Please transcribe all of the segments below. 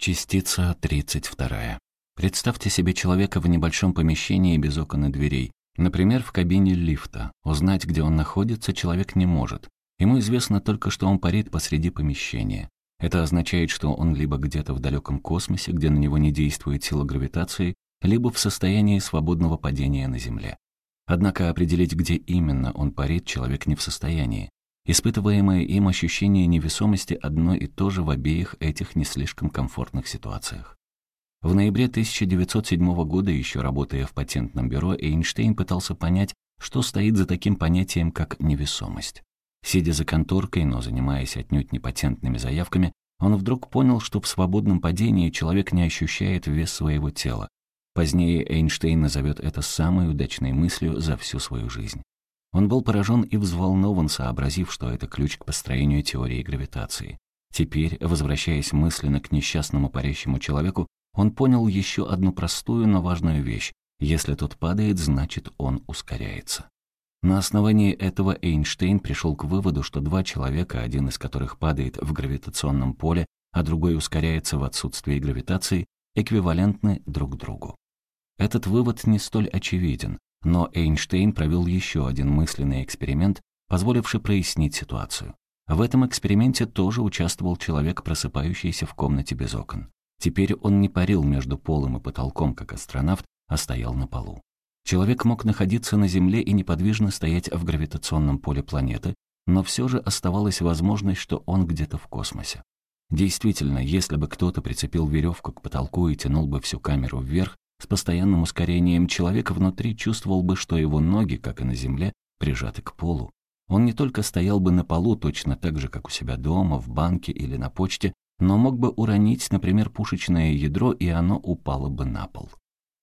Частица 32. Представьте себе человека в небольшом помещении без окон и дверей. Например, в кабине лифта. Узнать, где он находится, человек не может. Ему известно только, что он парит посреди помещения. Это означает, что он либо где-то в далеком космосе, где на него не действует сила гравитации, либо в состоянии свободного падения на Земле. Однако определить, где именно он парит, человек не в состоянии. Испытываемое им ощущение невесомости одно и то же в обеих этих не слишком комфортных ситуациях. В ноябре 1907 года, еще работая в патентном бюро, Эйнштейн пытался понять, что стоит за таким понятием, как невесомость. Сидя за конторкой, но занимаясь отнюдь не патентными заявками, он вдруг понял, что в свободном падении человек не ощущает вес своего тела. Позднее Эйнштейн назовет это самой удачной мыслью за всю свою жизнь. Он был поражен и взволнован, сообразив, что это ключ к построению теории гравитации. Теперь, возвращаясь мысленно к несчастному парящему человеку, он понял еще одну простую, но важную вещь. Если тот падает, значит, он ускоряется. На основании этого Эйнштейн пришел к выводу, что два человека, один из которых падает в гравитационном поле, а другой ускоряется в отсутствии гравитации, эквивалентны друг другу. Этот вывод не столь очевиден, но Эйнштейн провел еще один мысленный эксперимент, позволивший прояснить ситуацию. В этом эксперименте тоже участвовал человек, просыпающийся в комнате без окон. Теперь он не парил между полом и потолком, как астронавт, а стоял на полу. Человек мог находиться на Земле и неподвижно стоять в гравитационном поле планеты, но все же оставалась возможность, что он где-то в космосе. Действительно, если бы кто-то прицепил веревку к потолку и тянул бы всю камеру вверх, с постоянным ускорением человек внутри чувствовал бы, что его ноги, как и на земле, прижаты к полу. Он не только стоял бы на полу точно так же, как у себя дома, в банке или на почте, но мог бы уронить, например, пушечное ядро, и оно упало бы на пол.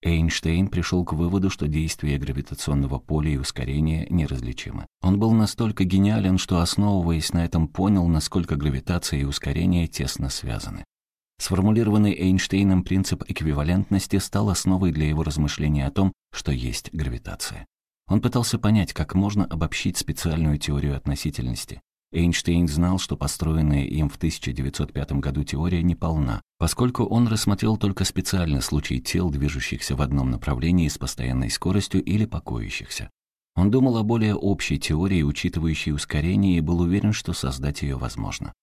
Эйнштейн пришел к выводу, что действие гравитационного поля и ускорения неразличимы. Он был настолько гениален, что, основываясь на этом, понял, насколько гравитация и ускорение тесно связаны. Сформулированный Эйнштейном принцип эквивалентности стал основой для его размышлений о том, что есть гравитация. Он пытался понять, как можно обобщить специальную теорию относительности. Эйнштейн знал, что построенная им в 1905 году теория неполна, поскольку он рассмотрел только специальный случай тел, движущихся в одном направлении с постоянной скоростью или покоящихся. Он думал о более общей теории, учитывающей ускорение, и был уверен, что создать ее возможно.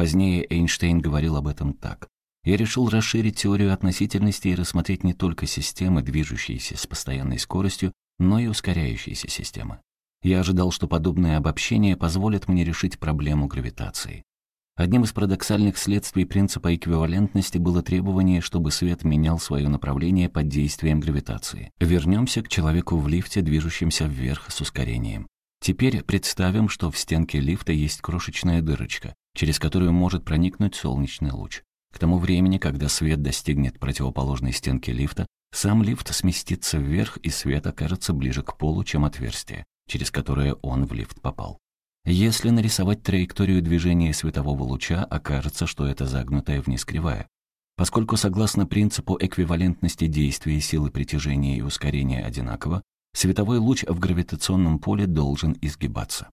Позднее Эйнштейн говорил об этом так. «Я решил расширить теорию относительности и рассмотреть не только системы, движущиеся с постоянной скоростью, но и ускоряющиеся системы. Я ожидал, что подобное обобщение позволит мне решить проблему гравитации. Одним из парадоксальных следствий принципа эквивалентности было требование, чтобы свет менял свое направление под действием гравитации. Вернемся к человеку в лифте, движущемся вверх с ускорением. Теперь представим, что в стенке лифта есть крошечная дырочка через которую может проникнуть солнечный луч. К тому времени, когда свет достигнет противоположной стенки лифта, сам лифт сместится вверх, и свет окажется ближе к полу, чем отверстие, через которое он в лифт попал. Если нарисовать траекторию движения светового луча, окажется, что это загнутая вниз кривая. Поскольку согласно принципу эквивалентности действия силы притяжения и ускорения одинаково, световой луч в гравитационном поле должен изгибаться.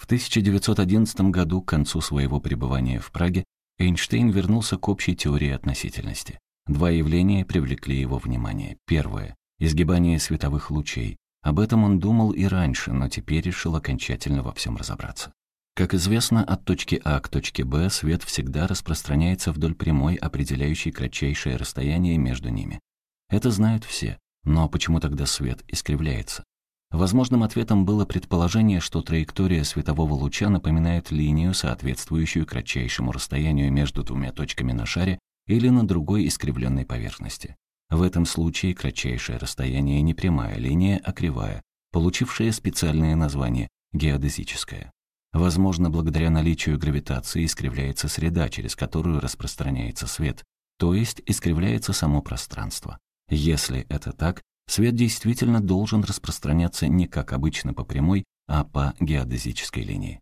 В 1911 году, к концу своего пребывания в Праге, Эйнштейн вернулся к общей теории относительности. Два явления привлекли его внимание. Первое — изгибание световых лучей. Об этом он думал и раньше, но теперь решил окончательно во всем разобраться. Как известно, от точки А к точке Б свет всегда распространяется вдоль прямой, определяющей кратчайшее расстояние между ними. Это знают все, но почему тогда свет искривляется? Возможным ответом было предположение, что траектория светового луча напоминает линию, соответствующую кратчайшему расстоянию между двумя точками на шаре или на другой искривленной поверхности. В этом случае кратчайшее расстояние не прямая линия, а кривая, получившая специальное название – геодезическое. Возможно, благодаря наличию гравитации искривляется среда, через которую распространяется свет, то есть искривляется само пространство. Если это так, Свет действительно должен распространяться не как обычно по прямой, а по геодезической линии.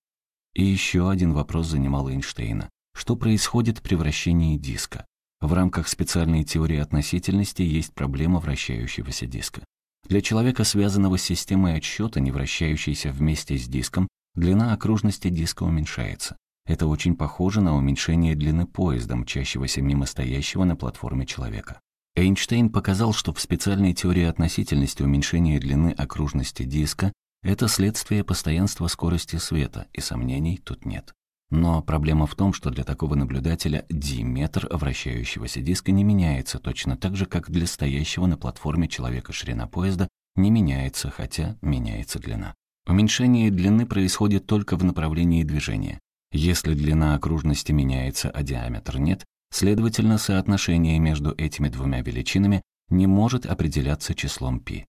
И еще один вопрос занимал Эйнштейна. Что происходит при вращении диска? В рамках специальной теории относительности есть проблема вращающегося диска. Для человека, связанного с системой отсчета, не вращающейся вместе с диском, длина окружности диска уменьшается. Это очень похоже на уменьшение длины поезда, мчащегося мимо стоящего на платформе человека. Эйнштейн показал, что в специальной теории относительности уменьшение длины окружности диска — это следствие постоянства скорости света, и сомнений тут нет. Но проблема в том, что для такого наблюдателя диаметр вращающегося диска не меняется точно так же, как для стоящего на платформе человека ширина поезда не меняется, хотя меняется длина. Уменьшение длины происходит только в направлении движения. Если длина окружности меняется, а диаметр нет, следовательно, соотношение между этими двумя величинами не может определяться числом π.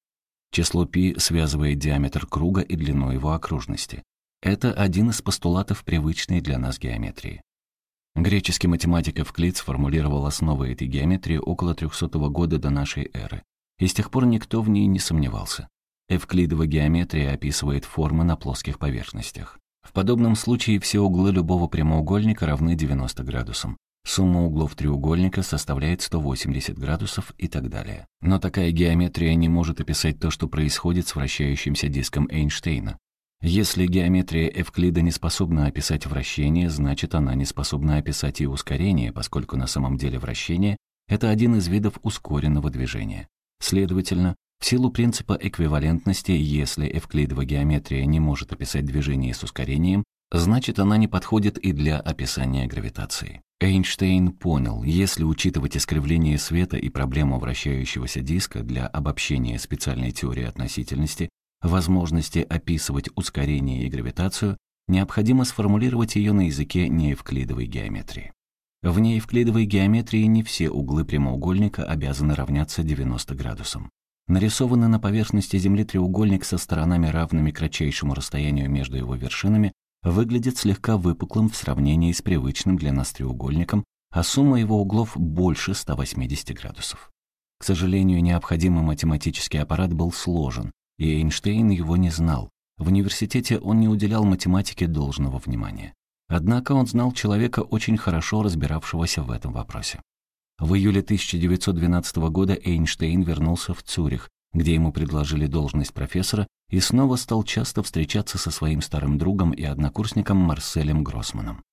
Число π связывает диаметр круга и длину его окружности. Это один из постулатов привычной для нас геометрии. Греческий математик Эвклид сформулировал основы этой геометрии около 300 года до нашей эры, и с тех пор никто в ней не сомневался. Эвклидова геометрия описывает формы на плоских поверхностях. В подобном случае все углы любого прямоугольника равны 90 градусам. Сумма углов треугольника составляет 180 градусов и так далее. Но такая геометрия не может описать то, что происходит с вращающимся диском Эйнштейна. Если геометрия Эвклида не способна описать вращение, значит она не способна описать и ускорение, поскольку на самом деле вращение — это один из видов ускоренного движения. Следовательно, в силу принципа эквивалентности, если эвклидова геометрия не может описать движение с ускорением, значит она не подходит и для описания гравитации. Эйнштейн понял, если учитывать искривление света и проблему вращающегося диска для обобщения специальной теории относительности, возможности описывать ускорение и гравитацию, необходимо сформулировать ее на языке неевклидовой геометрии. В неевклидовой геометрии не все углы прямоугольника обязаны равняться 90 градусам. Нарисованный на поверхности Земли треугольник со сторонами, равными кратчайшему расстоянию между его вершинами, выглядит слегка выпуклым в сравнении с привычным для нас треугольником, а сумма его углов больше 180 градусов. К сожалению, необходимый математический аппарат был сложен, и Эйнштейн его не знал. В университете он не уделял математике должного внимания. Однако он знал человека, очень хорошо разбиравшегося в этом вопросе. В июле 1912 года Эйнштейн вернулся в Цюрих, где ему предложили должность профессора, и снова стал часто встречаться со своим старым другом и однокурсником Марселем Гроссманом.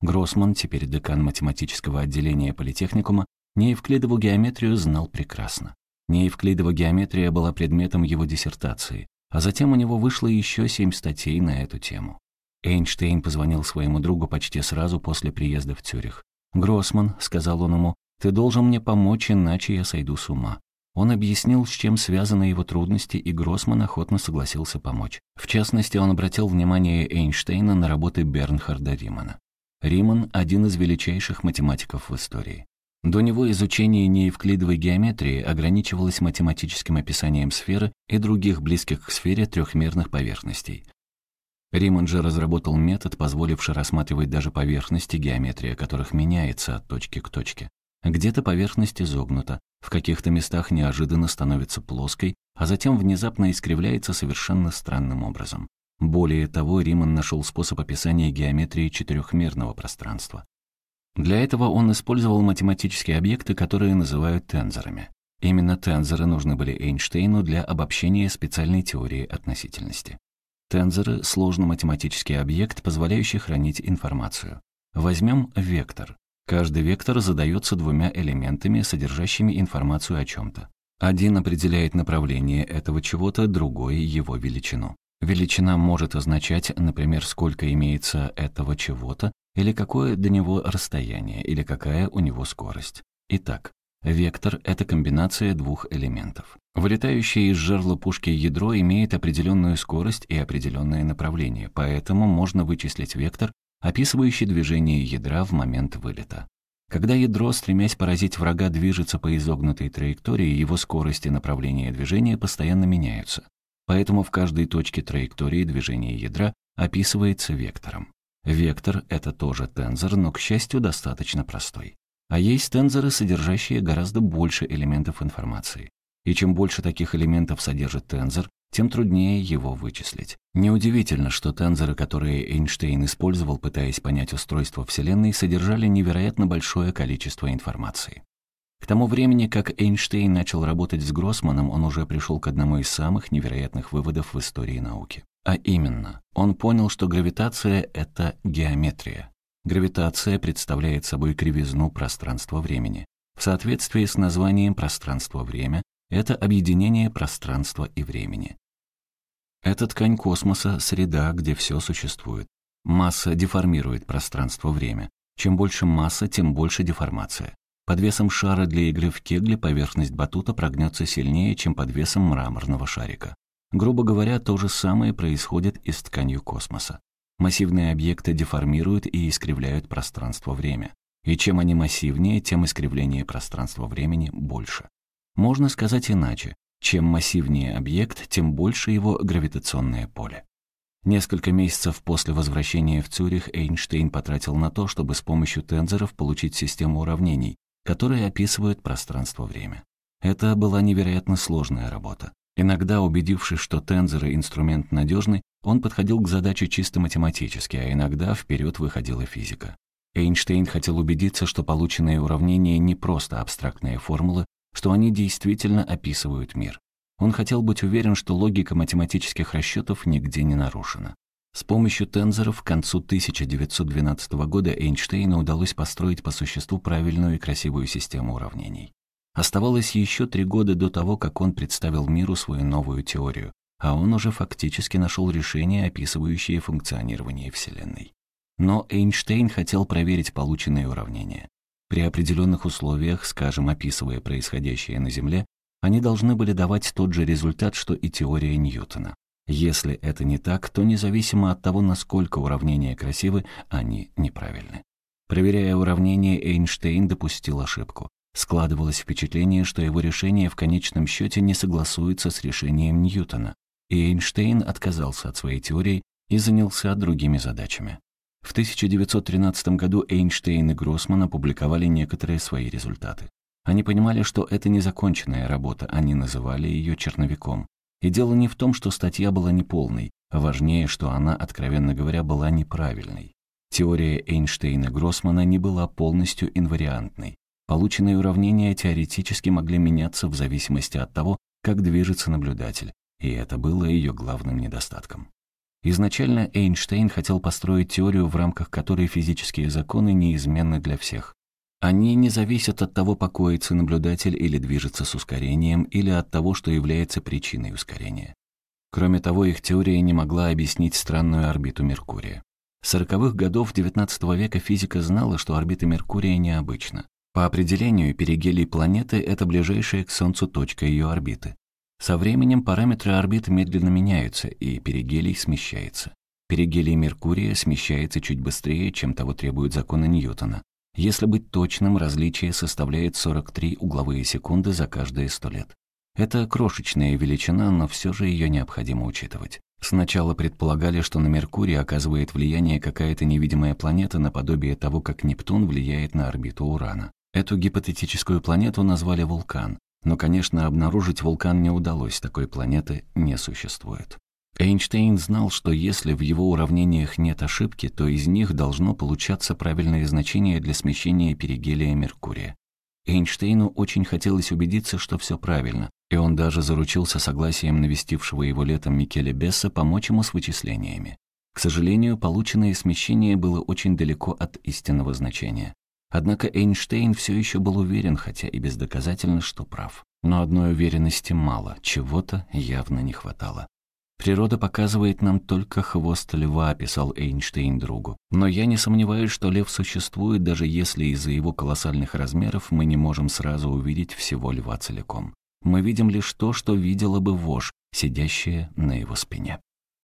Гроссман, теперь декан математического отделения политехникума, неевклидову геометрию знал прекрасно. Неевклидова геометрия была предметом его диссертации, а затем у него вышло еще семь статей на эту тему. Эйнштейн позвонил своему другу почти сразу после приезда в Цюрих. «Гроссман», — сказал он ему, — «ты должен мне помочь, иначе я сойду с ума». Он объяснил, с чем связаны его трудности, и Гроссман охотно согласился помочь. В частности, он обратил внимание Эйнштейна на работы Бернхарда Римана. Риман — один из величайших математиков в истории. До него изучение неевклидовой геометрии ограничивалось математическим описанием сферы и других близких к сфере трехмерных поверхностей. Риман же разработал метод, позволивший рассматривать даже поверхности, геометрия которых меняется от точки к точке. Где-то поверхность изогнута, в каких-то местах неожиданно становится плоской, а затем внезапно искривляется совершенно странным образом. Более того, Риман нашел способ описания геометрии четырехмерного пространства. Для этого он использовал математические объекты, которые называют тензорами. Именно тензоры нужны были Эйнштейну для обобщения специальной теории относительности. Тензоры — сложный математический объект, позволяющий хранить информацию. Возьмем вектор. Каждый вектор задается двумя элементами, содержащими информацию о чем-то. Один определяет направление этого чего-то, другой — его величину. Величина может означать, например, сколько имеется этого чего-то, или какое до него расстояние, или какая у него скорость. Итак, вектор — это комбинация двух элементов. Вылетающее из жерла пушки ядро имеет определенную скорость и определенное направление, поэтому можно вычислить вектор, описывающий движение ядра в момент вылета. Когда ядро, стремясь поразить врага, движется по изогнутой траектории, его скорость и направление движения постоянно меняются. Поэтому в каждой точке траектории движения ядра описывается вектором. Вектор — это тоже тензор, но, к счастью, достаточно простой. А есть тензоры, содержащие гораздо больше элементов информации. И чем больше таких элементов содержит тензор, тем труднее его вычислить. Неудивительно, что тензоры, которые Эйнштейн использовал, пытаясь понять устройство Вселенной, содержали невероятно большое количество информации. К тому времени, как Эйнштейн начал работать с Гроссманом, он уже пришел к одному из самых невероятных выводов в истории науки. А именно, он понял, что гравитация — это геометрия. Гравитация представляет собой кривизну пространства-времени. В соответствии с названием пространство-время это объединение пространства и времени. Это ткань космоса, среда, где все существует. Масса деформирует пространство-время. Чем больше масса, тем больше деформация. Под весом шара для игры в кегли поверхность батута прогнется сильнее, чем под весом мраморного шарика. Грубо говоря, то же самое происходит и с тканью космоса. Массивные объекты деформируют и искривляют пространство-время. И чем они массивнее, тем искривление пространства-времени больше. Можно сказать иначе. Чем массивнее объект, тем больше его гравитационное поле. Несколько месяцев после возвращения в Цюрих Эйнштейн потратил на то, чтобы с помощью тензоров получить систему уравнений, которые описывают пространство-время. Это была невероятно сложная работа. Иногда, убедившись, что тензоры — инструмент надежный, он подходил к задаче чисто математически, а иногда вперед выходила физика. Эйнштейн хотел убедиться, что полученные уравнения не просто абстрактные формулы, что они действительно описывают мир. Он хотел быть уверен, что логика математических расчетов нигде не нарушена. С помощью тензоров к концу 1912 года Эйнштейну удалось построить по существу правильную и красивую систему уравнений. Оставалось еще три года до того, как он представил миру свою новую теорию, а он уже фактически нашел решение, описывающее функционирование Вселенной. Но Эйнштейн хотел проверить полученные уравнения. При определенных условиях, скажем, описывая происходящее на Земле, они должны были давать тот же результат, что и теория Ньютона. Если это не так, то независимо от того, насколько уравнения красивы, они неправильны. Проверяя уравнение, Эйнштейн допустил ошибку. Складывалось впечатление, что его решение в конечном счете не согласуется с решением Ньютона, и Эйнштейн отказался от своей теории и занялся другими задачами. В 1913 году Эйнштейн и Гроссман опубликовали некоторые свои результаты. Они понимали, что это незаконченная работа, они называли ее черновиком. И дело не в том, что статья была неполной, а важнее, что она, откровенно говоря, была неправильной. Теория Эйнштейна-Гроссмана не была полностью инвариантной. Полученные уравнения теоретически могли меняться в зависимости от того, как движется наблюдатель, и это было ее главным недостатком. Изначально Эйнштейн хотел построить теорию, в рамках которой физические законы неизменны для всех. Они не зависят от того, покоится наблюдатель или движется с ускорением, или от того, что является причиной ускорения. Кроме того, их теория не могла объяснить странную орбиту Меркурия. С 40-х годов XIX века физика знала, что орбита Меркурия необычна. По определению, перигелий планеты — это ближайшая к Солнцу точка ее орбиты. Со временем параметры орбит медленно меняются, и перигелий смещается. Перигелий Меркурия смещается чуть быстрее, чем того требуют законы Ньютона. Если быть точным, различие составляет 43 угловые секунды за каждые 100 лет. Это крошечная величина, но все же ее необходимо учитывать. Сначала предполагали, что на Меркурии оказывает влияние какая-то невидимая планета наподобие того, как Нептун влияет на орбиту Урана. Эту гипотетическую планету назвали вулкан, но, конечно, обнаружить вулкан не удалось, такой планеты не существует. Эйнштейн знал, что если в его уравнениях нет ошибки, то из них должно получаться правильное значение для смещения перигелия Меркурия. Эйнштейну очень хотелось убедиться, что все правильно, и он даже заручился согласием навестившего его летом Микеле Бесса помочь ему с вычислениями. К сожалению, полученное смещение было очень далеко от истинного значения. Однако Эйнштейн все еще был уверен, хотя и бездоказательно, что прав. Но одной уверенности мало, чего-то явно не хватало. «Природа показывает нам только хвост льва», — писал Эйнштейн другу. «Но я не сомневаюсь, что лев существует, даже если из-за его колоссальных размеров мы не можем сразу увидеть всего льва целиком. Мы видим лишь то, что видела бы вошь, сидящая на его спине».